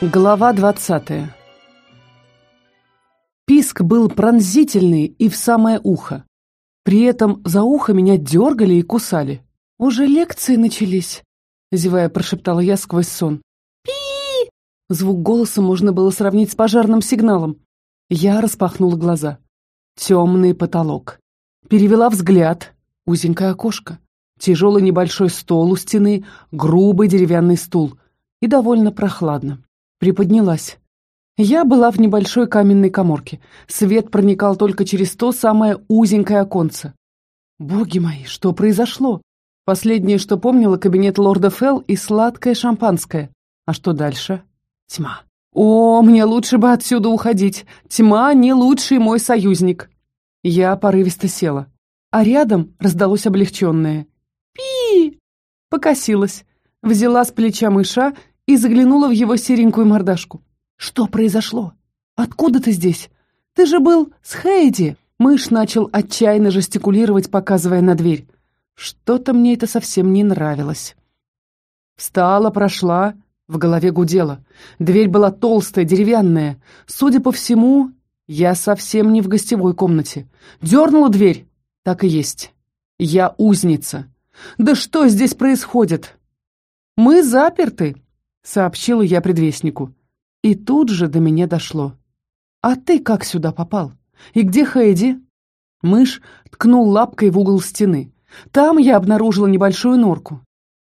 Глава двадцатая Писк был пронзительный и в самое ухо. При этом за ухо меня дергали и кусали. «Уже лекции начались», — зевая прошептала я сквозь сон. пи Звук голоса можно было сравнить с пожарным сигналом. Я распахнула глаза. Темный потолок. Перевела взгляд. Узенькое окошко. Тяжелый небольшой стол у стены, грубый деревянный стул. И довольно прохладно. Приподнялась. Я была в небольшой каменной коморке. Свет проникал только через то самое узенькое оконце. Боги мои, что произошло? Последнее, что помнила, кабинет лорда Фелл и сладкое шампанское. А что дальше? Тьма. О, мне лучше бы отсюда уходить. Тьма не лучший мой союзник. Я порывисто села. А рядом раздалось облегченное. Пи! Покосилась. Взяла с плеча мыша и заглянула в его серенькую мордашку. «Что произошло? Откуда ты здесь? Ты же был с Хейди!» Мышь начал отчаянно жестикулировать, показывая на дверь. Что-то мне это совсем не нравилось. Встала, прошла, в голове гудела. Дверь была толстая, деревянная. Судя по всему, я совсем не в гостевой комнате. Дернула дверь. Так и есть. Я узница. Да что здесь происходит? Мы заперты, сообщила я предвестнику. И тут же до меня дошло. А ты как сюда попал? И где Хэйди? Мышь ткнул лапкой в угол стены. Там я обнаружила небольшую норку.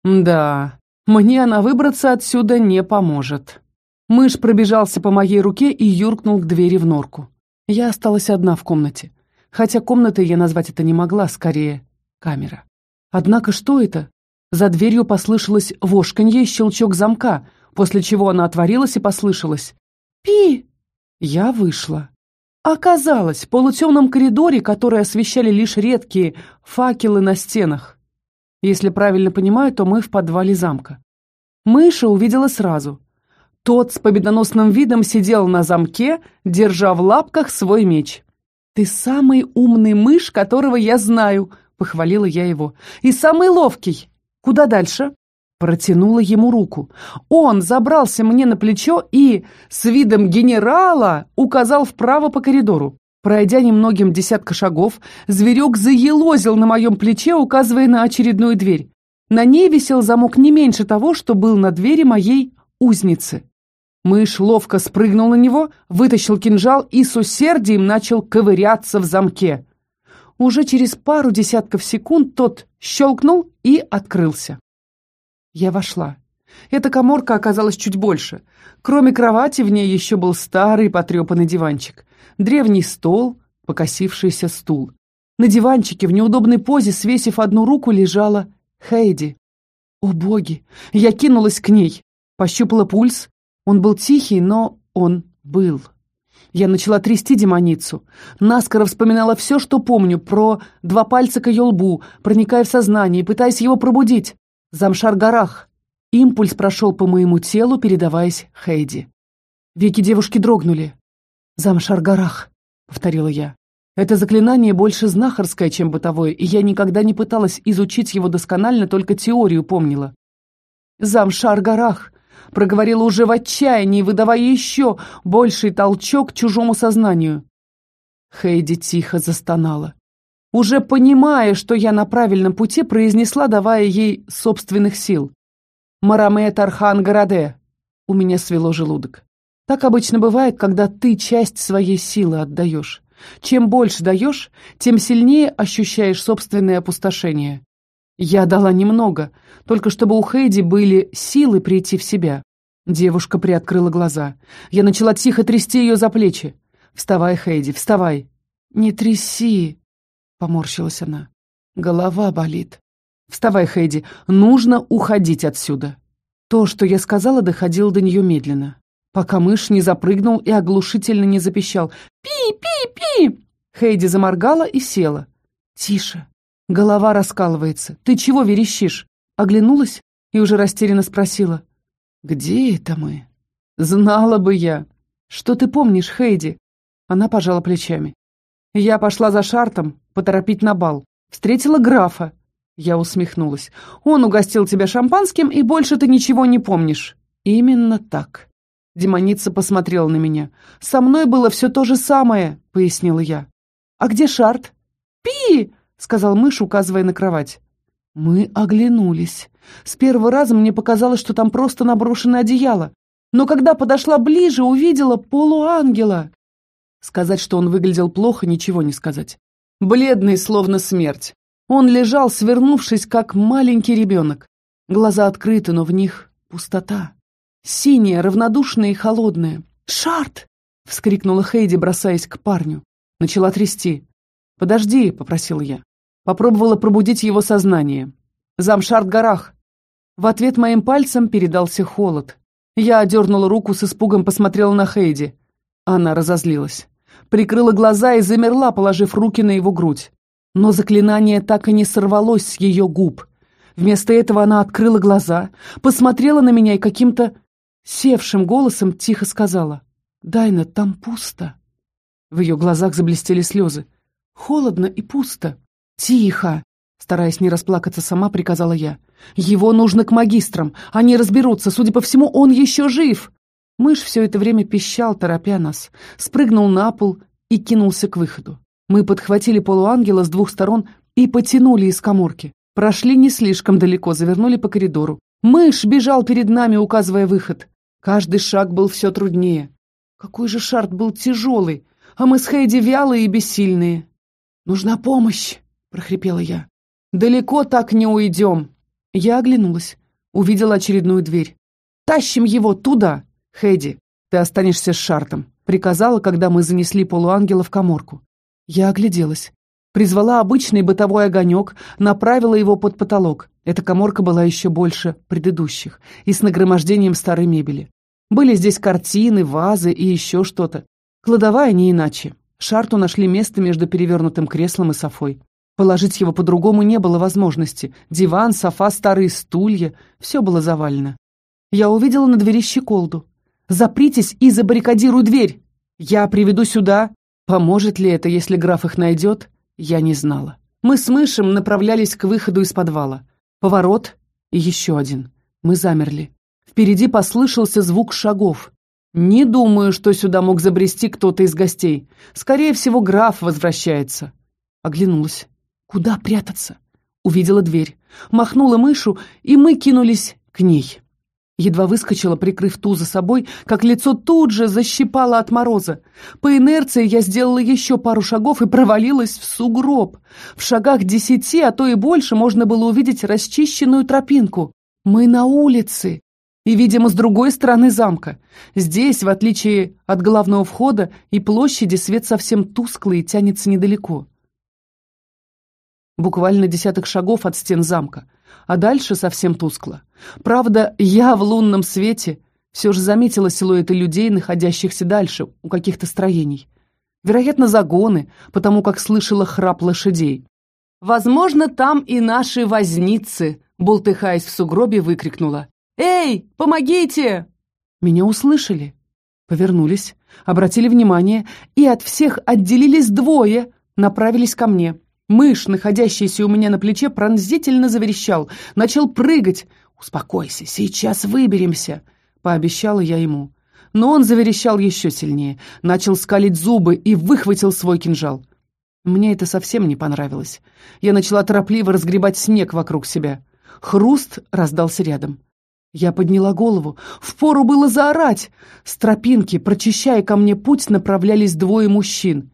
Да, мне она выбраться отсюда не поможет. Мышь пробежался по моей руке и юркнул к двери в норку. Я осталась одна в комнате. Хотя комнатой я назвать это не могла, скорее, камера. Однако что это? За дверью послышалось вошканье и щелчок замка, после чего она отворилась и послышалось «Пи!». Я вышла. Оказалось, в полутемном коридоре, который освещали лишь редкие факелы на стенах. Если правильно понимаю, то мы в подвале замка. Мыша увидела сразу. Тот с победоносным видом сидел на замке, держа в лапках свой меч. «Ты самый умный мышь, которого я знаю», — похвалила я его. «И самый ловкий. Куда дальше?» Протянула ему руку. Он забрался мне на плечо и, с видом генерала, указал вправо по коридору. Пройдя немногим десятка шагов, зверек заелозил на моем плече, указывая на очередную дверь. На ней висел замок не меньше того, что был на двери моей узницы. Мышь ловко спрыгнул на него, вытащил кинжал и с усердием начал ковыряться в замке. Уже через пару десятков секунд тот щелкнул и открылся. Я вошла. Эта коморка оказалась чуть больше. Кроме кровати в ней еще был старый потрепанный диванчик, древний стол, покосившийся стул. На диванчике в неудобной позе, свесив одну руку, лежала Хейди. О боги! Я кинулась к ней, пощупала пульс, он был тихий, но он был. Я начала трясти демоницу. Наскоро вспоминала все, что помню, про два пальца к ее лбу, проникая в сознание и пытаясь его пробудить. Замшар-горах. Импульс прошел по моему телу, передаваясь Хейди. Веки девушки дрогнули. «Замшар-горах», — повторила я. Это заклинание больше знахарское, чем бытовое, и я никогда не пыталась изучить его досконально, только теорию помнила. «Замшар-горах», проговорила уже в отчаянии, выдавая еще больший толчок чужому сознанию. Хейди тихо застонала. Уже понимая, что я на правильном пути, произнесла, давая ей собственных сил. «Мараме Тархан Гораде!» У меня свело желудок. Так обычно бывает, когда ты часть своей силы отдаешь. Чем больше даешь, тем сильнее ощущаешь собственное опустошение. Я дала немного, только чтобы у Хейди были силы прийти в себя. Девушка приоткрыла глаза. Я начала тихо трясти ее за плечи. «Вставай, Хейди, вставай!» «Не тряси!» — поморщилась она. «Голова болит». «Вставай, Хейди, нужно уходить отсюда!» То, что я сказала, доходило до нее медленно, пока мышь не запрыгнул и оглушительно не запищал. «Пи-пи-пи!» Хейди заморгала и села. «Тише!» Голова раскалывается. Ты чего верещишь? Оглянулась и уже растерянно спросила. Где это мы? Знала бы я. Что ты помнишь, Хейди? Она пожала плечами. Я пошла за Шартом поторопить на бал. Встретила графа. Я усмехнулась. Он угостил тебя шампанским, и больше ты ничего не помнишь. Именно так. Демоница посмотрела на меня. «Со мной было все то же самое», — пояснила я. «А где Шарт?» «Пи!» — сказал мышь, указывая на кровать. Мы оглянулись. С первого раза мне показалось, что там просто наброшено одеяло. Но когда подошла ближе, увидела полуангела. Сказать, что он выглядел плохо, ничего не сказать. Бледный, словно смерть. Он лежал, свернувшись, как маленький ребенок. Глаза открыты, но в них пустота. Синяя, равнодушная и холодная. «Шарт!» — вскрикнула Хейди, бросаясь к парню. Начала трясти. «Подожди», — попросил я. Попробовала пробудить его сознание. «Замшарт горах!» В ответ моим пальцем передался холод. Я одернула руку, с испугом посмотрела на Хейди. Она разозлилась. Прикрыла глаза и замерла, положив руки на его грудь. Но заклинание так и не сорвалось с ее губ. Вместо этого она открыла глаза, посмотрела на меня и каким-то севшим голосом тихо сказала. «Дайна, там пусто». В ее глазах заблестели слезы. «Холодно и пусто». «Тихо!» Стараясь не расплакаться сама, приказала я. «Его нужно к магистрам. Они разберутся. Судя по всему, он еще жив!» Мышь все это время пищал, торопя нас. Спрыгнул на пол и кинулся к выходу. Мы подхватили полуангела с двух сторон и потянули из коморки. Прошли не слишком далеко, завернули по коридору. Мышь бежал перед нами, указывая выход. Каждый шаг был все труднее. Какой же шарт был тяжелый, а мы с Хейди вялые и бессильные. «Нужна помощь!» — прохрипела я. «Далеко так не уйдем!» Я оглянулась, увидела очередную дверь. «Тащим его туда!» «Хэдди, ты останешься с Шартом», — приказала, когда мы занесли полуангела в коморку. Я огляделась. Призвала обычный бытовой огонек, направила его под потолок. Эта коморка была еще больше предыдущих и с нагромождением старой мебели. Были здесь картины, вазы и еще что-то. Кладовая не иначе. Шарту нашли место между перевернутым креслом и софой. Положить его по-другому не было возможности. Диван, софа, старые стулья — все было завалено. Я увидела на двери щеколду. «Запритесь и забаррикадируй дверь! Я приведу сюда!» Поможет ли это, если граф их найдет, я не знала. Мы с мышем направлялись к выходу из подвала. Поворот и еще один. Мы замерли. Впереди послышался звук шагов. Не думаю, что сюда мог забрести кто-то из гостей. Скорее всего, граф возвращается. Оглянулась. Куда прятаться? Увидела дверь. Махнула мышу, и мы кинулись к ней. Едва выскочила, прикрыв ту за собой, как лицо тут же защипало от мороза. По инерции я сделала еще пару шагов и провалилась в сугроб. В шагах десяти, а то и больше, можно было увидеть расчищенную тропинку. Мы на улице. И, видимо, с другой стороны замка. Здесь, в отличие от главного входа и площади, свет совсем тусклый и тянется недалеко. Буквально десяток шагов от стен замка, а дальше совсем тускло. Правда, я в лунном свете все же заметила силуэты людей, находящихся дальше, у каких-то строений. Вероятно, загоны, потому как слышала храп лошадей. «Возможно, там и наши возницы», — бултыхаясь в сугробе, выкрикнула. «Эй, помогите!» Меня услышали. Повернулись, обратили внимание и от всех отделились двое, направились ко мне. Мышь, находящийся у меня на плече, пронзительно заверещал, начал прыгать. «Успокойся, сейчас выберемся», — пообещала я ему. Но он заверещал еще сильнее, начал скалить зубы и выхватил свой кинжал. Мне это совсем не понравилось. Я начала торопливо разгребать снег вокруг себя. Хруст раздался рядом. Я подняла голову. Впору было заорать. С тропинки, прочищая ко мне путь, направлялись двое мужчин.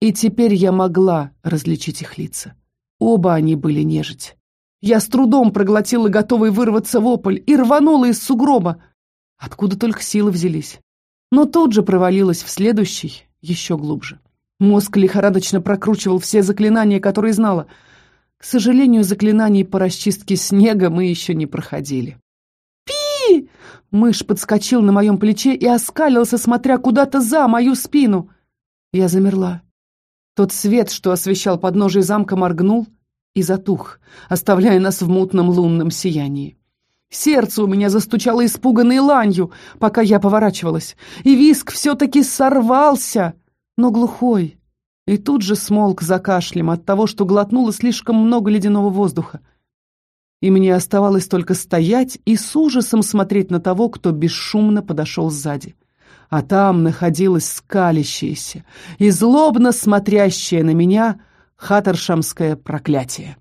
И теперь я могла различить их лица. Оба они были нежить. Я с трудом проглотила готовый вырваться вопль и рванула из сугроба. Откуда только силы взялись. Но тут же провалилась в следующий, еще глубже. Мозг лихорадочно прокручивал все заклинания, которые знала. К сожалению, заклинаний по расчистке снега мы еще не проходили. Мышь подскочил на моем плече и оскалился, смотря куда-то за мою спину. Я замерла. Тот свет, что освещал подножие замка, моргнул и затух, оставляя нас в мутном лунном сиянии. Сердце у меня застучало испуганной ланью, пока я поворачивалась, и виск все-таки сорвался, но глухой, и тут же смолк за кашлем от того, что глотнуло слишком много ледяного воздуха. И мне оставалось только стоять и с ужасом смотреть на того, кто бесшумно подошел сзади. А там находилась скалящаяся и злобно смотрящая на меня хатаршамское проклятие.